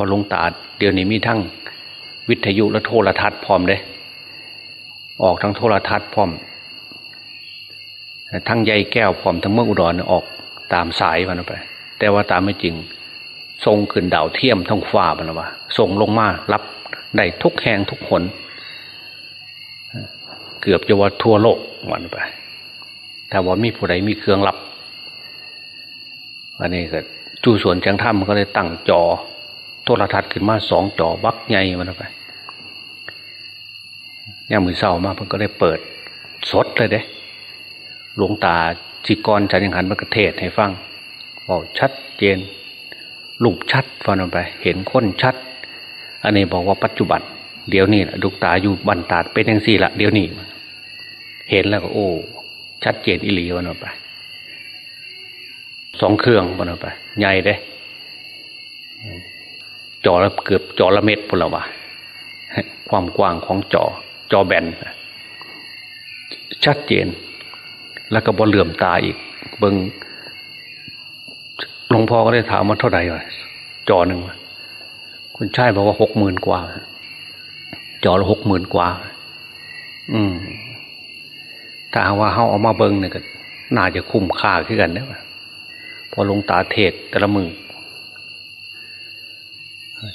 อลงตาเดี๋ยวนี้มีทั้งวิทยุและโทรทัศน์พร้อมเด้ออกทั้งโทรทัศน์พร้อม ทั้งใยแก้วพร้อมทั้งเมืองอุดรออกตามสายมันไป แต่ว่าตามไม่จริงทรงขึ้นดาวเทียมท้องฟ้ามันว่าทรงลงมารับได้ทุกแห่งทุกคนเกือบจะว่าทั่วโลกมันไปแต่ว่ามีผู้ใดมีเครื่องรับอันนี้ก็จู่ส่วนจังถ้ำก็เลยตั้งจอ ทรทัศน์ขึ้นมาสองจอบักใหญ่มันไปย่ามือเศร้ามากมันก็ได้เปิดสดเลยเด้หลวงตาจิกรจันยังหันมากระเทศให้ฟังบอกชัดเจนลูกชัดฟังไป เห็นค้นชัด อันนี้บอกว่าปัจจุบัน เดี๋ยวนี้ลูกตาอยู่บันตาดเป็นยังสี่ละเดี๋ยวนี้ เห็นแล้วก็โอ้ชัดเจนอิหลีวันไปสองเครื่องวันไป ใหญ่เด้ จอเกือบจอละเม็ดพนละวะความกว้างของจอ จอแบน ชัดเจน แล้วก็บอเหลื่อมตาอีก เบิงหลวงพ่อก็ได้ถามมาเท่าไหร่จอหนึ่งคุณชายบอกว่าหกหมื่นกว่า จอละหกหมื่นกว่า อืมถ้าว่าเขาเอามาเบิงเนี่ยก็น่าจะคุ้มค่าขึ้นกันเนี่ยพอลงตาเทศแต่ละมือ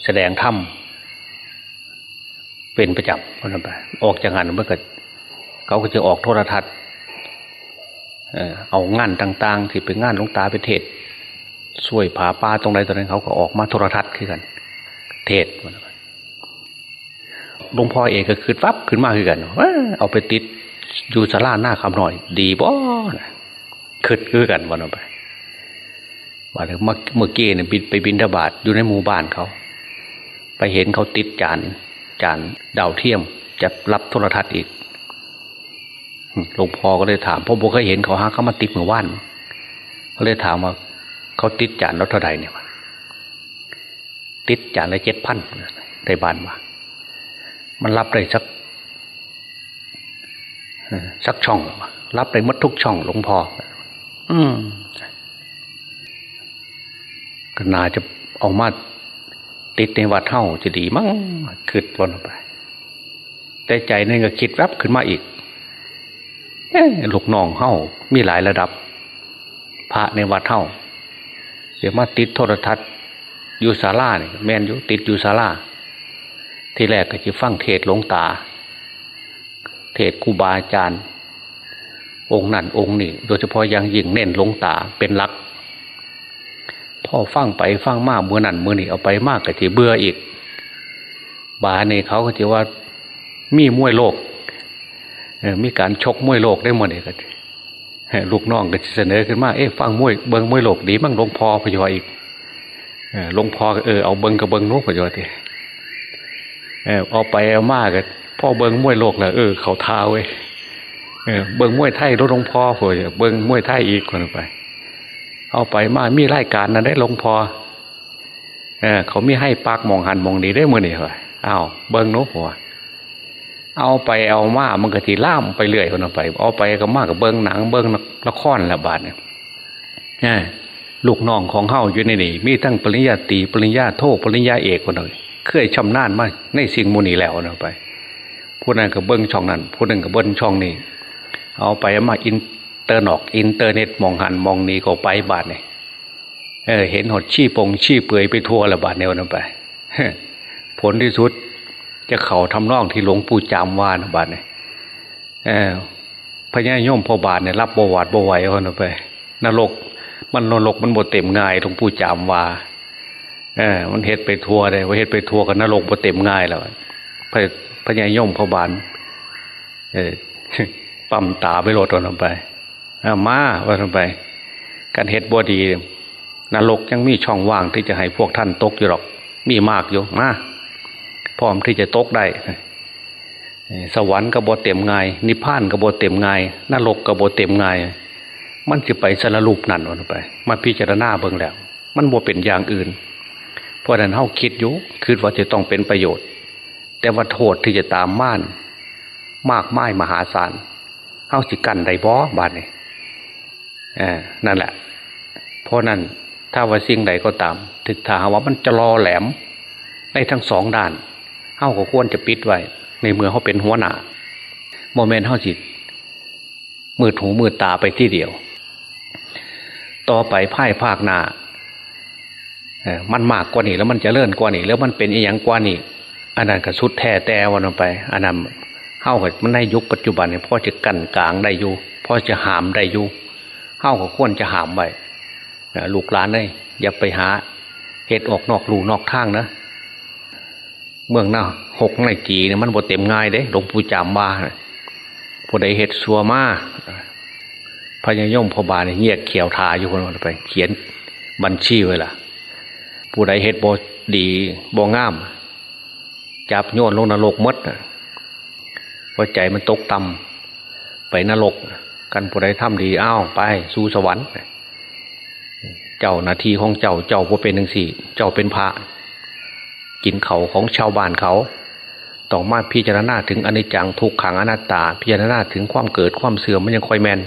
แสดงธรรมเป็นประจำคนนั้นไปออกจากงานเมื่อกิดเขาก็จะออกโทรทัศน์เอางานต่างๆที่เป็นงานลงตาไปเทศช่วยผาป้าตรงใดตรงนั้นเขาก็ออกมาโทรทัศน์ขึ้นกัน เทศหลวงพ่อเองก็คือฟับขึ้นมาขึ้นกันเอาไปติดอยู่สลาหน้าคำหน่อย ดีบ่ขึ้นคือกันวันไปว่าเมื่อกี้เนี่ยบินไปบินทบาทอยู่ในหมู่บ้านเขา ไปเห็นเขาติดจานจานดาวเทียมจะรับโทรทัศน์อีกหลวงพ่อก็เลยถามพ่อบอกเคยเห็นเขาหาเขามาติดเมื่อวานเขาเลยถามว่าเขาติดจานรถเท่าไรเนี่ยติดจานละเจ็ดพันในบ้านว่ามันรับได้สักสักช่อง รับได้มดทุกช่องหลวงพ่ออืมก็น่าจะออกมา ติดในวัดเท่าจะดีมั้งคืดวนไป แต่ใจนี่ก็คิดแวบขึ้นมาอีกลูกน้องเฮ้ามีหลายระดับ พระในวัดเท่าเดี๋ยวมาติดโทรทัศน์อยู่ศาลาเนี่ยแมนอยู่ติดอยู่ศาลาที่แรกก็จะฟังเทศหลวงตา เทศครูบาอาจารย์ องค์นั่นองค์นี่โดยเฉพาะยังยิ่งเน้นหลวงตาเป็นหลัก พ่อฟังไปฟังมากเมื่อนั่นเมื่อนี่เอาไปมากก็จะเบื่ออีก บาเนี่เขาก็จะว่ามีมวยโลกมีการชกมวยโลกได้หมดเลยก็ลูกน้องก็จะเสนอขึ้นมาเอ๊ะฟังมวยเบิงมวยโลกดีมั่งหลวงพ่อพยอยอีกหลวงพ่อเออเอาเบิงกับเบิงนู้พยอยทีเออเอาไปเอามากก็พ่อเบิงมวยโลกแล้วเออ เขาท้าเว้ยเออเบิงมวยไทยรถหลวงพ่อพยเบิงมวยไทยอีกคนไป เอาไปมามีรายการนั้นได้ลงพอเออเขามีให้ปากมองหันมองดีได้เมื่อนี่เหรออ้าวเบิ้งนู้หัวเอาไปเอามามันก็ทีล่ามไปเรื่อยคนไป เอาไปก็มากกับเบิ้งหนังเบิ้งละครละบาทเนี่ยลูกน้องของเฮาอยู่ในนี่มีทั้งปริญญาตรีปริญญาโทปริญญาเอกคนเลยเคยชำนาญมากในสิ่งมูนีแล้วนะไปผู้นั้นก็เบิ้งช่องนั้นผู้นั้นก็เบิ้งช่องนี้ เอาไปมาอิน เตอร์นอกอินเตอร์เน็ตมองหันมองนี้ก็ไปบาทเนี่ยเออ เห็นหดชี้ปงชี้เปื่อยไปทั่วละบาทเนี่ยนไปผลที่สุด จะเข่าทำนองที่หลวงปู่จามวานบาทเนี่ยพญายมพอบาทเนี่ยรับบวชบวไหวคนไป นรก มันนรกมันบดเต็มง่ายหลวงปู่จามวาเออ มันเฮ็ดไปทัวเลยว่าเฮ็ดไปทัวกันนรกบดเต็มง่ายแล้วพพญายมพอบานเออปั๊มตาไปโหลดวันไป มาวันไปการเฮ็ดบวดีนรกยังมีช่องว่างที่จะให้พวกท่านตกอยู่หรอก มีมากอยู่มาพร้อมที่จะตกได้สวรรค์กระโบเต็มไงนิพพานกระโบเต็มไงนรกกระโบเต็มไงมันจะไปสารรูปนั่นวันไป มาพิจารณาเบิ่งแล้ว มันโบเป็นอย่างอื่น เพราะนั้นเฮาคิดอยู่คือว่าจะต้องเป็นประโยชน์ แต่ว่าโทษที่จะตามม่าน มากไม้มหาศาลเฮาสิกันไดบอบาดนี่ นั่นแหละ เพราะนั้นถ้าว่าสิ่งใดก็ตาม ถึกถาว่ามันจะรอแหลมได้ทั้งสองด้านเฮ้าก็ควรจะปิดไว้ ในเมื่อเขาเป็นหัวหน้าโมเมนต์เฮ้าจิตมือถูมือตาไปที่เดียว ต่อไปพ่ายภาคหน้ามันมากกว่านี้แล้วมันจะเลื่อนกว่านี้แล้วมันเป็นอีหยังกว่านี้อันนั้นก็สุดแท้แต่วันไปอันนั้นเฮ้ากับมันในยุคปัจจุบันเนี่ยพ่อจะกันกลางได้อยู่พ่อจะหามได้อยู่ เฮ้าก็ควรจะหามไว้ลูกหลานเลยอย่าไปหาเหตุออกนอกรูนอกทางนะเมืองหน้าหกในจีเนี่ยมันบดเต็มง่ายเด้หลวงปู่จามบ้าผู้ใดเหตุชัวมาพญายมพบาเนี่ยเงียกเขียวทาอยู่คนไป เขียนบัญชีไว้ล่ะ ผู้ใดเหตุบดีบงาม จับโยนลงนรกมดว่าใจมันตกต่ำไปนรก กันผู้ใดทำดีอ้าวไป สู่สวรรค์ เจ้านาทีของเจ้าเจ้าผู้เป็นหนึ่งสี่เจ้าเป็นพระกินเขาของชาวบ้านเขาต้อมาพิจารณาถึงอนิจจังทุกขังอนัตตา พิจารณาถึงความเกิดความเสื่อมมันยังคอยแมน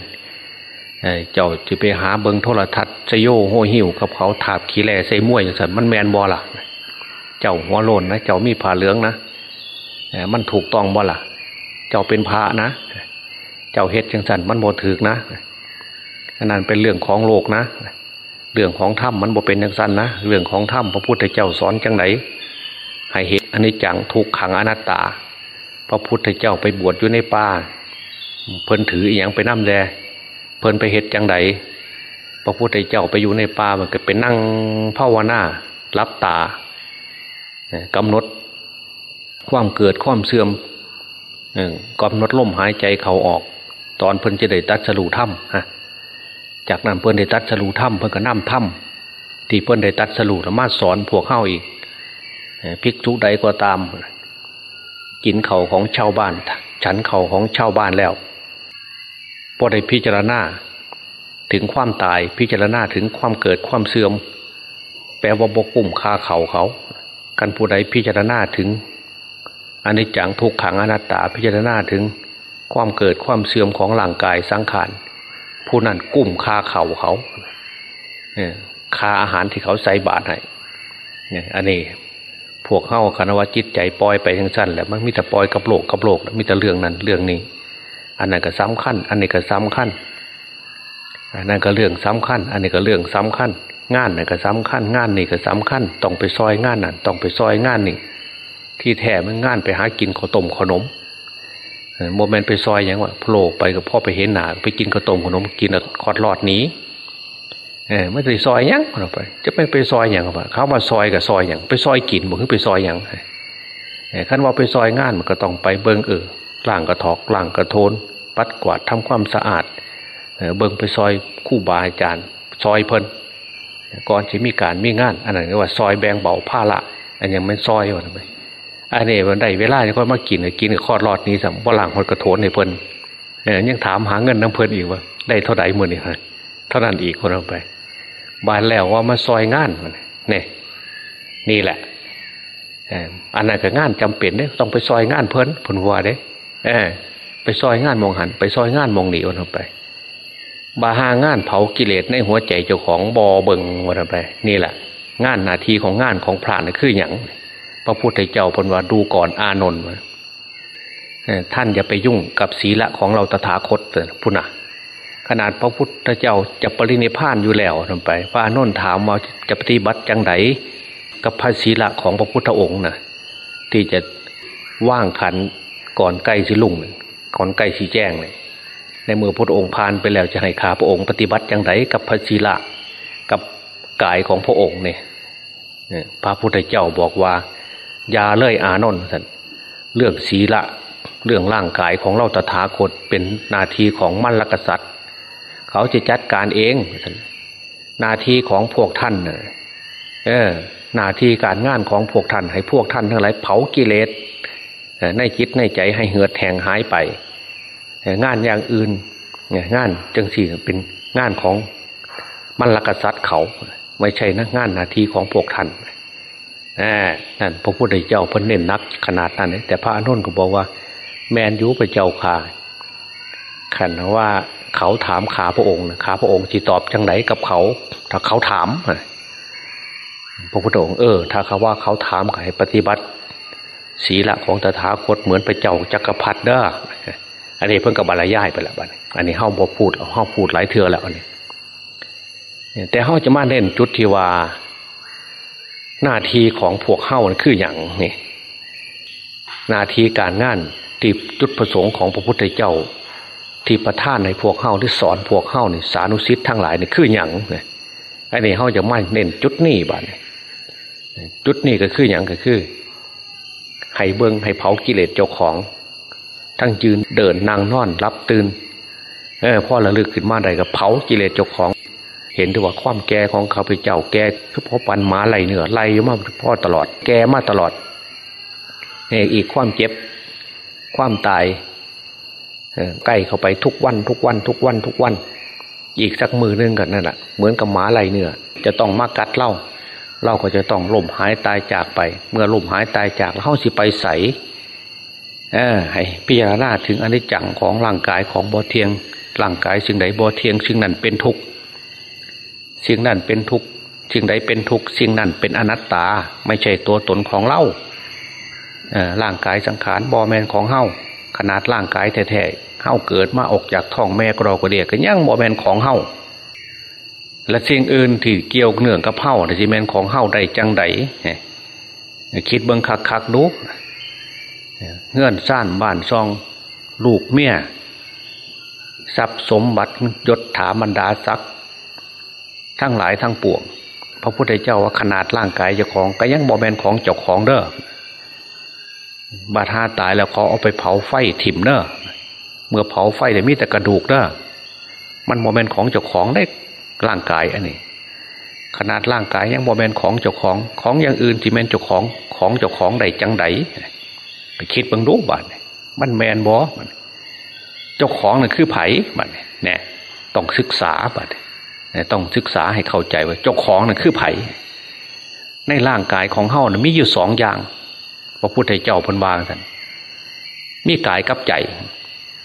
เจ้าจะไปหาเบิงโทรทัศน์ชโยโหหิวกับเขาถาบขี้แล่ใส่มวยอย่างสันมันแมนบอล่ะ เจ้าหัวโลนนะเจ้ามีผ่าเหลืองนะมันถูกต้องบอล่ะ เจ้าเป็นพระนะเจ้าเฮ็ดจังสันมันโมถือนะอันนั้นเป็นเรื่องของโลกนะ เรื่องของถ้ำมันบ่เป็นจังสันนะ เรื่องของถ้ำพระพุทธเจ้าสอนจังไหนให้เห็นอันนี้จังทุกขังอนัตตา พระพุทธเจ้าไปบวชอยู่ในป่าเพิ่นถืออย่างไปนั่มแดเพิ่นไปเหตุจังไดพระพุทธเจ้าไปอยู่ในป่ามันก็ไปนั่งภาวนารับตากำหนดความเกิดความเสื่อมกำหนดลมหายใจเขาออก ตอนเพิ่นจะได้ตัดสรูถ้ำฮะจากนั้นเพิ่นได้ตัดสรูถ้ำเพิ่นก็นั่มถ้ำที่เพิ่นได้ตัดสรูธรรมาสอนพวกเข้าอีกภิกษุใดก็ตาม กินเข่าของชาวบ้าน ฉันเข่าของชาวบ้านแล้วพอได้พิจารณาถึงความตายพิจารณาถึงความเกิดความเสื่อม แปลว่าบกุ่มคาเข่าเขา กันผู้ใดพิจารณาถึงอันนี้จังทุกขังอนัตตาพิจารณาถึง ความเกิดความเสื่อมของร่างกายสังขารผู้นั้นกุ้มคาเข่าเขาเนี่ยคาอาหารที่เขาใส่บาตรให้เนี่ยอันนี้พวกเข้าคณวจิตใจปล่อยไปทั้งสั้นแหละมันมีแต่ปล่อยกับโลกกับโลกมีแต่เรื่องนั้นเรื่องนี้ อันนั้นก็สำคัญอันนี้ก็สำคัญอันนั้นก็เรื่องสำคัญอันนี้ก็เรื่องสำคัญงานนั่นก็สำคัญงานนี่ก็สำคัญต้องไปซอยงานนั่นต้องไปซอยงานนี่ที่แท้มันงานไปหากินข้าวต้มขนม โมเมนต์ไปซอยอย่างว่าโผล่ไปกับพ่อไปเห็นหนาไปกินข้าวต้มขนมกินคอดหลอดนี้เออไม่ได้ซอยยังเราไปจะไปไปซอยอย่างไรเขามาซอยกับซอยอย่างไปซอยกินบอกคือไปซอยอย่างขั้นว่าไปซอยงานมันก็ต้องไปเบิ้งเออล่างกระถอกล่างกระโทน ปัดกวาดทำความสะอาดเบิ้งไปซอยคู่บาอาจารย์ ซอยเพิ่นก่อนจะมีการมีงาน อันนั้นเรียกว่าซอยแบงเบาผ้าละอันยังไม่ซอยว่าทำไม อันนี้มันได้เวลาจะค่อยมากินกินกับคอดรอดนี้สัมว่าล่างหดกระโถนในเพิ่นยังถามหาเงินน้ำเพิ่นอีกว่าได้เท่าไหร่มื่อนี่เท่านั้นอีกคนเอาไปบานแล้วว่ามาซอยงานเนี่ยนี่แหละอันนั้นก็งานจำเป็นเนี่ยต้องไปซอยงานเพิ่นผลวัวเด้เออไปซอยงานมองหัน ไปซอยงานมองหนีวันไปบาหางานเผากิเลสในหัวใจเจ้าของบอเบิงวันไป นี่แหละ งานนาทีของงานของพระนี่คืออย่าง ระพุทธเจ้าพนว่าดูก่อนอานนท์ท่านอย่าไปยุ่งกับศีละของเราตถาคตพุนะขนาดพระพุทธเจ้าจะปรินิพานอยู่แล้วทำไปพระนนท์ถามว่าจะปฏิบัติจังไดกับพระศีละของพระพุทธองค์นะที่จะว่างขันก่อนใกล้สิลุ่งก่อนใกล้สีแจ้งเลยในเมื่อพระองค์พานไปแล้วจะให้ข้าพระองค์ปฏิบัติจังไดกับพระศีละกับกายของพระองค์เนี่ยพระพุทธเจ้าบอกว่า ยาเล่ยอานนท์สันเรื่องศีละเรื่องร่างกายของเราตถาคตเป็นนาทีของมั่นลกษัตริย์ เขาจะจัดการเองนาทีของพวกท่านเออหน้าที่การงานของพวกท่าน ให้พวกท่านทั้งหลายเผากิเลสในจิตในใจให้เหือดแหงหายไป งานอย่างอื่นงานจังสี่เป็นงานของมันลกษัตริย์เขา ไม่ใช่นะงานนาทีของพวกท่าน นั่นพระพุทธเจ้าพิ่นเน้นนักขนาดนั้นแต่พระอนุนก็บอกว่า แมนยุไปเจ้าข่าขันว่าเขาถามขาพระองค์ขาพระองค์จีตอบจังไหนกับเขา ถ้าเขาถามพระพุทธองค์เออ ถ้าเขาว่าเขาถามให้ปฏิบัติ ศีละของตถาคตเหมือนพระเจ้าจักรพรรดิเด้ออันนี้เพิ่งกับบรรยายไปแล้วบัดอันนี้เฮาบอพูดเฮาพูดหลายเทือแล้วอันนี้แต่เฮาจะมาเล่นจุดที่ว่า หน้าที่ของพวกเฮาคืออย่างนี่หน้าที่การงานที่จุดประสงค์ของพระพุทธเจ้า ที่ประท่านในพวกเฮาที่สอนพวกเฮานี่สานุสิทธิ์ทั้งหลายนี่คืออย่างนี่อันนี้เฮาจะไมาเน้นจุดนี้บ้านจุดนี้ก็คืออย่างก็คือให้เบิ้งให้เผากิเลสเจ้าของ ทั้งยืนเดินนางนอนรับตื่นเออพ่อระลึกขึ้นมาได้ก็เผากิเลสเจ้าของ เห็นถือว่าความแก่ของเขาไปเจ้าแก่คือพอปันหมาไหลเหนือไหลมาพ่อตลอด แก่มาตลอดเนี่อีกความเจ็บ ความตายใกล้เข้าไปทุกวัน ทุกวัน ทุกวัน ทุกวัน อีกสักมือนึงกันนั่นแหละเหมือนกับหมาไหลเนื้อจะต้องมากัดเล่าเราก็จะต้องล่มหายตายจากไป เมื่อล่มหายตายจากแล้วเขาสิไปใสเออให้พิจารณาถึงอนิจจังของร่างกายของบอเทียงร่างกายสิ่งใดบอเทียงสิ่งนั้นเป็นทุกข์ สิ่งนั้นเป็นทุกข์สิ่งใดเป็นทุกข์สิ่งนั้นเป็นอนัตตา ไม่ใช่ตัวตนของเล่าร่างกายสังขารบอแมนของเฮ้าขนาดร่างกายแท้ๆเฮ้าเกิดมาออกจากท้องแม่กรอกระเดียกก็ยังบอแมนของเฮ้าและสิ่งอื่นที่เกี่ยวเนื่องกับเฮ้าในซีเมนของเฮ้าได้จังไดคิดเบิ้งคักคักดูเงื่อนซ่านบ้านซอง ลูกเมียทรัพย์สมบัติยศถาบรรดาศักดิ์ ทั้งหลายทั้งปวง พระพุทธเจ้าว่าขนาดร่างกายเจ้าของก็ยังบอแมนของเจ้าของเด้อบาดฮาตายแล้วเขาเอาไปเผาไฟถิ่มเด้อเมื่อเผาไฟแต่มีแต่กระดูกเด้อมันโมเมนต์ของเจ้าของได้ร่างกายอันนี้ ขนาดร่างกายยังโมเมนต์ของเจ้าของของอย่างอื่นที่แมนเจ้าของของเจ้าของใดจังใดไปคิดบังรู้บาดมันแมนบอมัน เจ้าของนั่นคือไผ่บัดเนี่ยต้องศึกษาบัด ต้องศึกษาให้เข้าใจว่าเจ้าของนั่นคือไผ่ในร่างกายของเฮานะมีอยู่สองอย่าง พระพุทธเจ้าพันวางท่านมีกายกับใจ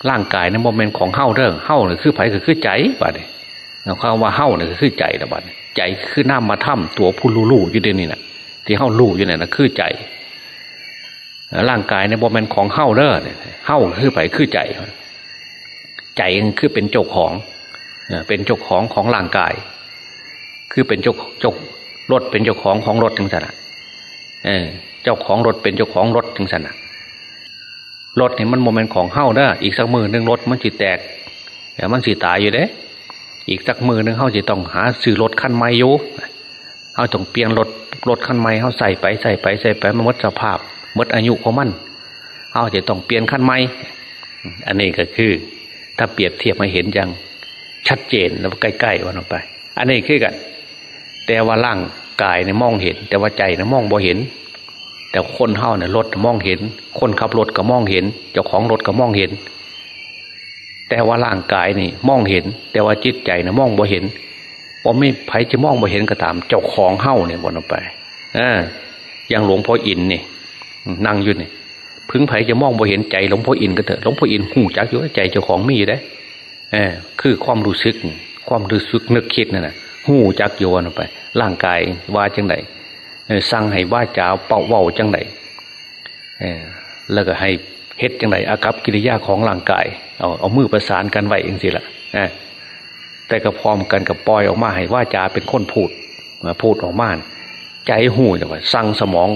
ร่างกายในโมเมนต์ของเฮ้าเรื่องเฮ้าเนี่ยคือไผ่คือใจบัดเนี่ยเราคำว่าเฮ้าเนี่ยคือใจนะบัดใจคือน้ามาถ้ำตัวผู้ลู่อยู่เดนี่นะที่เฮ้าลู่อยู่เนี่ยนะคือใจ ร่างกายในโมเมนต์ของเฮ้าเรื่องเฮ้าคือไผ่คือใจ ใจคือเป็นเจ้าของ เป็นเจ้าของของร่างกาย คือเป็นเจ้าเจ้ารถเป็นเจ้าของของรถจังสันเออเจ้าของรถเป็นเจ้าของรถถึงสันนะรถเนี่ยมันโมเมนต์ของเฮ้าเด้ออีกสักมือหนึ่งรถมันสิแตกเดี๋ยวมันสิตายอยู่เด้ อีกสักมือหนึ่งเฮ้าจะต้องหาซื้อรถคันใหม่อยู่เฮ้าต้องเปลี่ยนรถรถคันใหม่เฮ้าใส่ไปใส่ไปใส่ไปมันมดสภาพมดอายุของมันเฮ้าจะต้องเปลี่ยนคันใหม่อันนี้ก็คือ ถ้าเปรียบเทียบมาเห็นอย่าง ชัดเจนแล้วใกล้ๆวันออกไป อันนี้คือกัน แต่ว่าร่างกายเนี่ยมองเห็น แต่ว่าใจเนี่ยมองบ่เห็น แต่คนเฮาเนี่ยรถมองเห็น คนขับรถก็มองเห็น เจ้าของรถก็มองเห็น แต่ว่าร่างกายนี่มองเห็น แต่ว่าจิตใจเนี่ยมองบ่เห็นพอไม่ไผจะมองบ่เห็นก็ตาม เจ้าของเฮาเนี่ยบนออกไปอ่าอย่างหลวงพ่ออินนี่นั่งอยู่นี่พึงไผจะมองบ่เห็นใจหลวงพ่ออินก็เถอะหลวงพ่ออินหูจักอยู่ใจเจ้าของมีอยู่ได้ เออคือความรู้สึก ความรู้สึกนึกคิดนั่นแหะหูจักโยนไป ร่างกายว่าจังไดสั่งให้ว่าจ้าเป่าเว้าจังไดแล้วก็ให้เฮ็ดจังไดอากับกิริยาของร่างกายเอาเอามือประสานกันไว้เองสิละแต่ก็พร้อมกันกับปล่อยออกมาให้ว่าจาเป็นคนพูดมาพูดออกมาใจหูจังว่าสั่งสมอง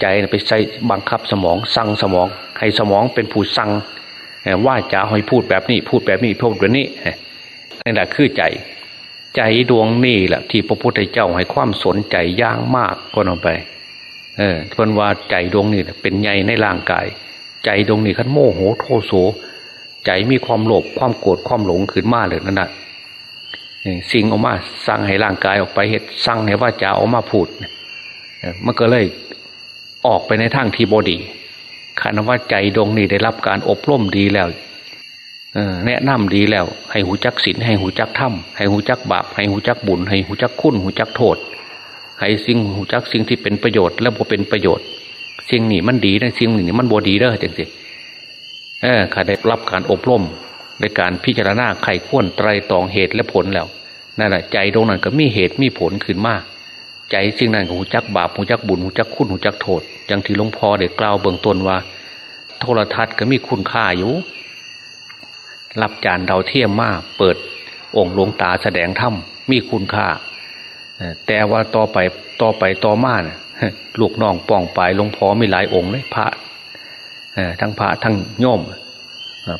ใจไปใส่บังคับสมองสั่งสมอง ให้สมองเป็นผู้สั่ง ว่าจาให้พูดแบบนี้ พูดแบบนี้พูดแบบนี้นี่แหละคือใจ ใจดวงนี่แหละที่พระพุทธเจ้าให้ความสนใจย่างมากก็นอไป เออเพนว่าใจดวงนี่เป็นใหญ่ในร่างกาย ใจดวงนี่ขันโมโหโทโสใจมีความโลภความโกรธความหลงขึ้นมาเลยนั่นแหะสิ่งออกมาสั่งให้ร่างกายออกไปเหตุสั่งให้ว่าจะออกมาพูดมันก็เลยออกไปในทางที่บดี คณว่าใจดวงนี้ได้รับการอบรมดีแล้วแนะนำดีแล้ว ให้หูจักศีลให้หูจักธรรมให้หูจักบาปให้หูจักบุญ ให้หูจักคุณหูจักโทษ ให้สิ่งหูจักสิ่งที่เป็นประโยชน์และบ่เป็นประโยชน์ สิ่งนี้มันดีนะสิ่งนี้มันบ่ดีเด้อจังสิเออข้าได้รับการอบรมในการพิจารณาไข่ข้นไตรตองเหตุและผลแล้วนั่นแหละใจตรงนั้นก็มีเหตุมีผลขึ้นมาก ใจสิ่งนั้นหูจักบาปหูจักบุญหูจักคุณหูจักโทษอย่างที่หลวงพ่อได้กกล่าวเบื้องต้นว่า โทรทัศน์ก็มีคุณค่าอยู่รับจานดาวเทียมมาเปิดองค์หลวงตาแสดงธรรมมีคุณค่าแต่ว่าต่อไปต่อไปต่อมาเนี่ยลูกน้องป้องปลายหลวงพ่อมีหลายองค์เลยพระทั้งพระทั้งโยม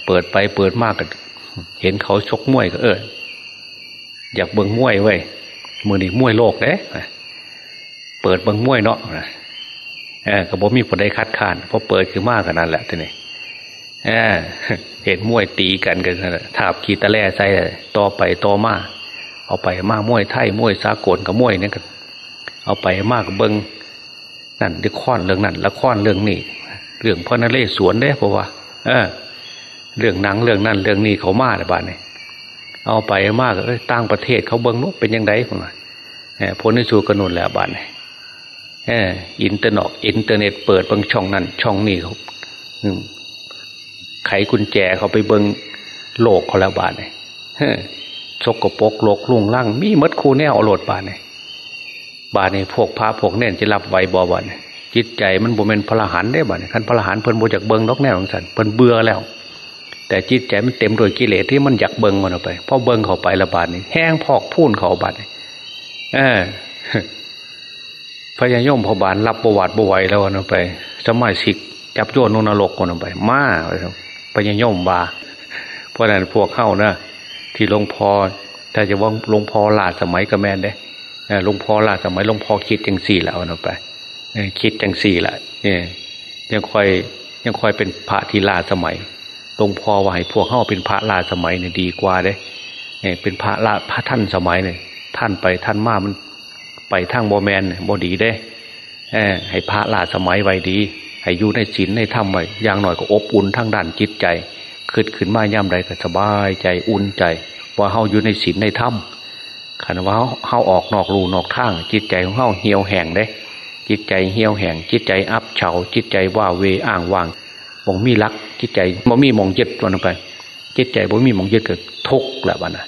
เปิดไปเปิดมากก็เห็นเขาชกมวยก็เอออยากเบิ่งมวยไว้มือนี่มวยโลกเด้ เปิดบิ่งมวยเนาะเออก็บอกมีคนใดคัดค้านเพราะเปิดคือมากขนาดแหละทีนี้เออเห็นมวยตีกันกันถาบขีตะแล่ใส่ต่อไปต่อมาเอาไปมากมวยไทยมวยสากลกับมวยนี่กันเอาไปมากเบิงนั่นละครเรื่องนั้นละครเรื่องนี้เรื่องพ่อนเรศสวนเด้เพราะว่า เออ เรื่องหนังเรื่องนั้นเรื่องนี้เขามาในบ้านนี่เอาไปมากเอ้ยต่างประเทศเขาเบิ้งนู้เป็นยังไงผมว่าผลในสู่กระนุนแล้วบ้านนี่ อออินเทอร์เน็ตอินเทอร์เน็ตเปิดบิ้งช่องนั้น ช่องนี้เขาไขกุญแจเขาไปเบิงโลกเขาแล้วบ้านนี่สกปรกโลกลุ่งล่างมีมดคูแนวเอโหลดบ้านนี่บ้านนี่ยพวกพระพวกเน่นจะรับไวบ่บ้านนี่จิตใจมันบ่เป็นพระหันได้บ้านนี่ยขันพระหันเพิ่นบ่จากเบิ้งนกแนวของสันเพิ่นเบื่อแล้ว แต่จิตใจมันเต็มด้วยกิเลสที่มันอยากเบิ้งมันออกไปพอเบิ้งเข้าไประบาดนี่แห้งพอกพูนเขาบาดนี่เออ พญายมพบานรับประวัติบวไหแล้วนะไป สมัยสิกจับโยนนรกกันไป มาพญายมบาเพราะนั้นพวกเข้านะที่หลวงพ่อถ้าจะว่าหลวงพ่อลาสมัยกระแมนเด้หลวงพ่อลาสมัยหลวงพ่อคิดจังสี่แล้วนไปคิดจังสี่ละเนี่ยยังคอยยังคอยเป็นพระทีลาสมัยหลวงพ่อว่าให้พวกเข้าเป็นพระลาสมัยเนี่ยดีกว่าเด้เนี่ยเป็นพระลาพระท่านสมัยเนี่ยท่านไปท่านมามัน ไปทางโบแมนโบดีได้ให้พระลาสมัยไว้ดี ให้อยู่ในศีลในธรรมไว้อย่างหน่อยก็อบอุ่นทั้งด้านจิตใจขึ้นขึ้นมาย่ำใดก็สบายใจอุ่นใจ ว่าเฮาอยู่ในศีลในธรรมขันว่าเฮาออกนอกรูนอกทาง จิตใจของเฮาเหี่ยวแห้งได้ จิตใจเหี่ยวแห้งจิตใจอับเฉาจิตใจว่าเวอ่างวางมองมีรัก จิตใจบ่มีมองยึดวันไป จิตใจบ่มีมองยึดเกิดทุกข์แหละวันนะ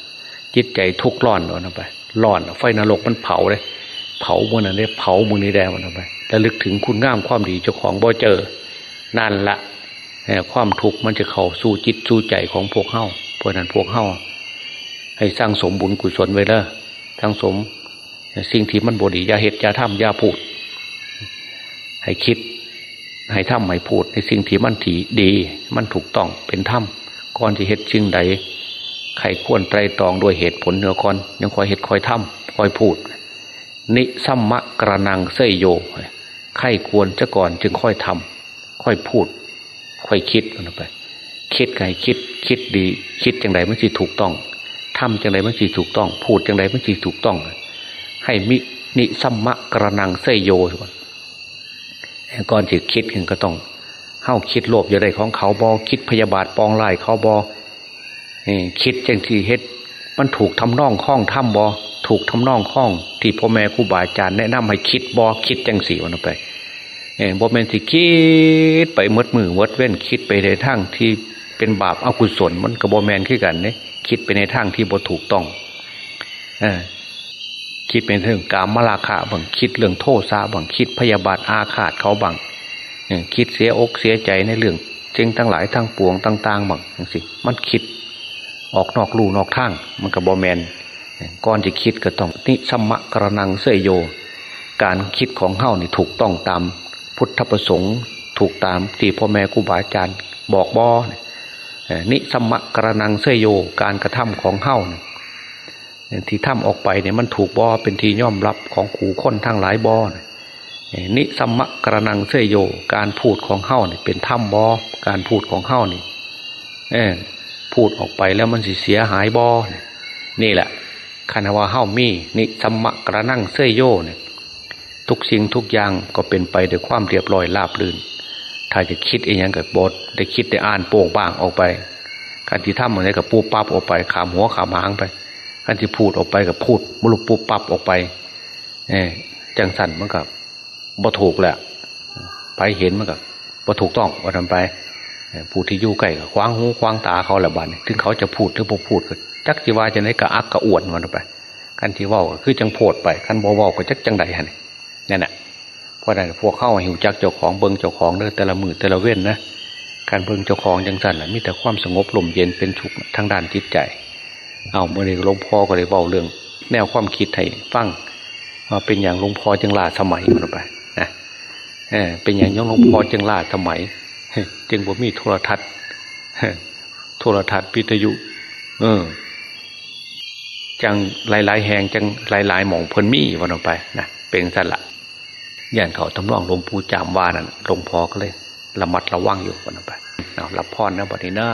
จิตใจทุกข์ร้อนวันไปร้อนไฟนรกมันเผาเลย เผาเมื่อนั้นได้เผามือนี้แดงวันไปแล้วลึกถึงคุณงามความดีเจ้าของบ่เจอ นั่นละความทุกข์มันจะเข้าสู่จิตสู่ใจของพวกเฮ้าเพราะนั้นพวกเฮ้าให้สร้างสมบุญกุศลไว้แล้วทั้งสม สิ่งที่มันบดียาเหตุยาทำยาพูด ให้คิด ให้ทำให้พูด ในสิ่งที่มันถีดี มันถูกต้องเป็นธรรมก่อนจะเหตุจึงใดใครควรไตรตรองด้วยเหตุผลเนื้อก่อนยังคอยเหตุคอยทำคอยพูด นิสัมมะกระนังเสยโยใครควรจะก่อนจึงค่อยทำค่อยพูด ค่อยคิดมันไป คิดไงคิด คิดดี คิดจังไดมันสิถูกต้องทำจังไดมันสิถูกต้อง พูดจังไดมันสิถูกต้อง ให้มินิสัมมะกระนังเสยโยก่อนก่อนจะคิดขึ้นก็ต้องเข้าคิดโลภอย่างไรของเขาบอคิดพยาบาทปองไล่เขาบอคิดจังที่เฮ็ด มันถูกทำน่องข้องทำบอถูกทำน่องข้อง ที่พ่อแม่ครูบาอาจารย์แนะนำให้คิดบอคิดจังสีวันไปเองบ่แมนที่คิดไปมดมือมดเว้นคิดไปในทางที่เป็นบาปอกุศลมันกับบ่แมนขึ้นกันเนี่ยคิดไปในทางที่บ่ถูกต้องอคิดเป็นเรื่องกามมาราคะบางคิดเรื่องโทษซาบางคิดพยาบาทอาฆาตเขาบางคิดเสียอกเสียใจในเรื่องเจงทั้งหลายทั้งปวงต่างๆบางย่างสิมันคิด ออกนอกลู่นอกทาง มันกับบอแมนก่อนจะคิดก็ต้องนิสัมมะกระนังเสยโย การคิดของเฮ้านี่ถูกต้องตามพุทธประสงค์ถูกตามที่พ่อแม่ครูบาอาจารย์บอกบอนิสมะกระนังเสยโยการกระทำของเฮ้าที่ทำออกไปเนี่ยมันถูกบอเป็นที่ย่อมรับของขู่คนทั้งหลายบอนิสมะกระนังเสยโย การพูดของเฮ้าเนี่ยเป็นถ้ำบอการพูดของเฮ้านี่เออ พูดออกไปแล้วมันสิเสียหายบอนี่แหละคณะว่าเฮ้ามีนิสมะกระนั่งเสยโยเนี่ยทุกสิ่งทุกอย่างก็เป็นไปด้วยความเรียบร้อยราบรื่น ถ้าจะคิดเองย่างกับบทได้คิดได้อ่านโป่งบ้างออกไปการที่ทำอะไรกับปูปั๊บออกไปขามหัวขามหางไปการที่พูดออกไปกับพูดมุลุปูปั๊บออกไปเอจังสันมันกับบ่ถูกแหละไปเห็นมันกับบ่ถูกต้องว่าทำไป พูดที่อยู่ใกล้กับคว้างหูคว้างตาเขาแหละบ้านถึงเขาจะพูดหรือบ่พูดก็จักจีว่าจะไหนกะอักกะอ่วดมันไปคันที่ว่าก็คือจังโพดไปคันบ่ว้าก็จักจังใดฮะนี่นั่นน่ะเพราะนั้นพวกเข้าหิวจักเจ้าของเบิงเจ้าของเด้อแต่ละมือแต่ละเว้นนะการเบิงเจ้าของจังสั่นน่ะมีแต่ความสงบลมเย็นเป็นสุขทางด้านจิตใจ เอาเมื่อนี้หลวงพ่อก็เลยเว้าเรื่อง แนวความคิดให้ฟังว่าเป็นอย่างหลวงพ่อจึงลาสมัยมันไปนะเออเป็นอย่างย่องหลวงพ่อจึงลาสมัย จึงบ่มีโทรทัศน์โทรทัศน์พิทยุ เออ จังหลาย ๆ แห่งจังหลายๆหม่องเพิ่นมีวันออกไปนะเป็นสันละย่านเขาทำนองหลวงปู่จามว่านั่นหลวงพ่อก็เลยระมัดระวังอยู่วันออกไปเอารับพรนะบัดนี้นะ